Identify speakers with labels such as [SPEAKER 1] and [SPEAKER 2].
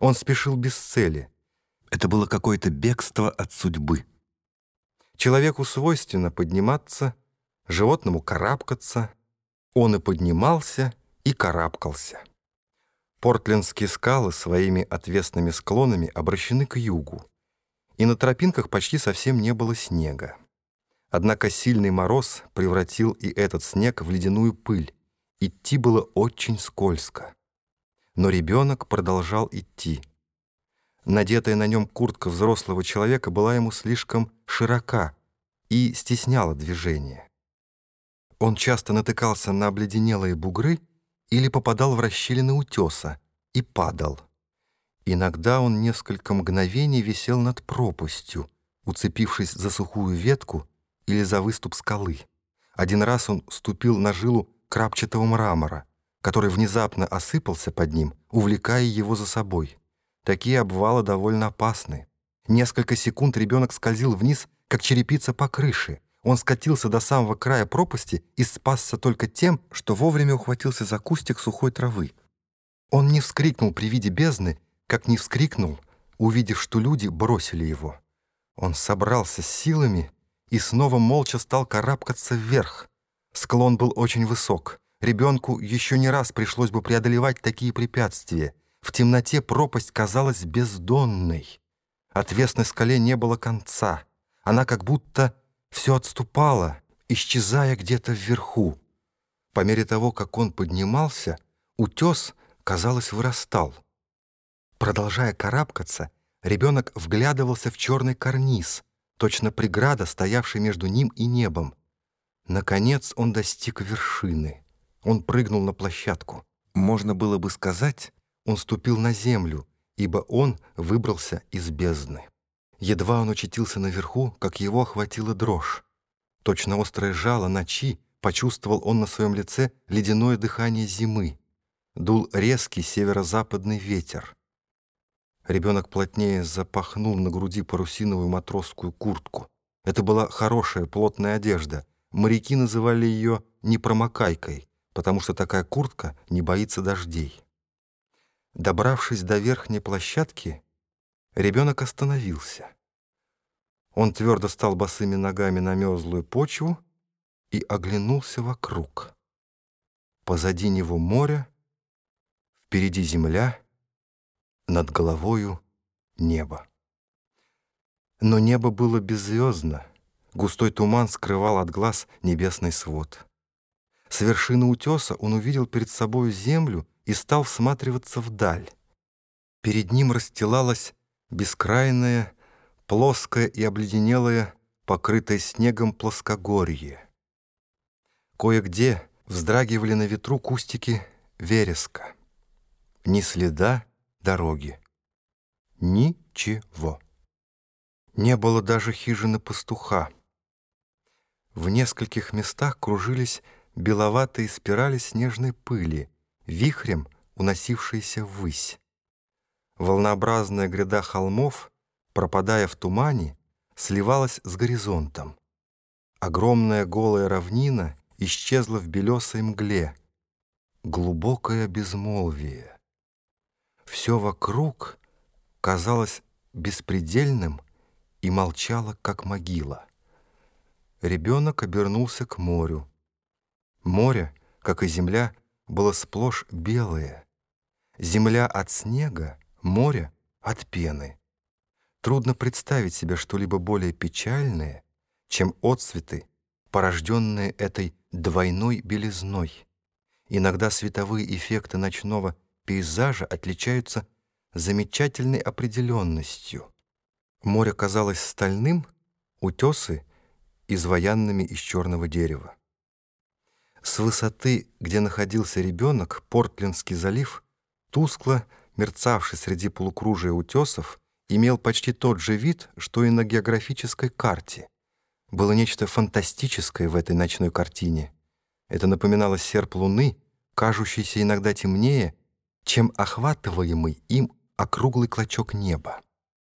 [SPEAKER 1] Он спешил без цели. Это было какое-то бегство от судьбы. Человеку свойственно подниматься, животному карабкаться. Он и поднимался, и карабкался. Портлендские скалы своими отвесными склонами обращены к югу, и на тропинках почти совсем не было снега. Однако сильный мороз превратил и этот снег в ледяную пыль. Идти было очень скользко. Но ребенок продолжал идти. Надетая на нем куртка взрослого человека была ему слишком широка и стесняла движение. Он часто натыкался на обледенелые бугры или попадал в расщелины утеса и падал. Иногда он несколько мгновений висел над пропастью, уцепившись за сухую ветку или за выступ скалы. Один раз он ступил на жилу крапчатого мрамора, который внезапно осыпался под ним, увлекая его за собой. Такие обвалы довольно опасны. Несколько секунд ребенок скользил вниз, как черепица по крыше. Он скатился до самого края пропасти и спасся только тем, что вовремя ухватился за кустик сухой травы. Он не вскрикнул при виде бездны, как не вскрикнул, увидев, что люди бросили его. Он собрался с силами и снова молча стал карабкаться вверх. Склон был очень высок. Ребенку еще не раз пришлось бы преодолевать такие препятствия. В темноте пропасть казалась бездонной. Отвесной скале не было конца. Она как будто все отступала, исчезая где-то вверху. По мере того, как он поднимался, утес, казалось, вырастал. Продолжая карабкаться, ребенок вглядывался в черный карниз — точно преграда, стоявшая между ним и небом. Наконец он достиг вершины. Он прыгнул на площадку. Можно было бы сказать, он ступил на землю, ибо он выбрался из бездны. Едва он очутился наверху, как его охватила дрожь. Точно острое жало ночи почувствовал он на своем лице ледяное дыхание зимы. Дул резкий северо-западный ветер. Ребенок плотнее запахнул на груди парусиновую матросскую куртку. Это была хорошая плотная одежда. Моряки называли ее непромокайкой, потому что такая куртка не боится дождей. Добравшись до верхней площадки, ребенок остановился. Он твердо стал босыми ногами на мерзлую почву и оглянулся вокруг. Позади него море, впереди земля — над головою небо. Но небо было беззвездно, густой туман скрывал от глаз небесный свод. С вершины утеса он увидел перед собой землю и стал всматриваться вдаль. Перед ним расстилалась бескрайное, плоское и обледенелое, покрытое снегом плоскогорье. Кое-где вздрагивали на ветру кустики вереска. Ни следа дороги. Ничего. Не было даже хижины пастуха. В нескольких местах кружились беловатые спирали снежной пыли, вихрем уносившиеся ввысь. Волнообразная гряда холмов, пропадая в тумане, сливалась с горизонтом. Огромная голая равнина исчезла в белесой мгле. Глубокое безмолвие. Все вокруг казалось беспредельным и молчало, как могила. Ребенок обернулся к морю. Море, как и земля, было сплошь белое. Земля от снега, море от пены. Трудно представить себе что-либо более печальное, чем отцветы, порожденные этой двойной белизной. Иногда световые эффекты ночного пейзажа отличаются замечательной определенностью. Море казалось стальным, утесы — изваянными из черного дерева. С высоты, где находился ребенок, Портлендский залив, тускло мерцавший среди полукружия утесов, имел почти тот же вид, что и на географической карте. Было нечто фантастическое в этой ночной картине. Это напоминало серп луны, кажущийся иногда темнее, чем охватываемый им округлый клочок неба.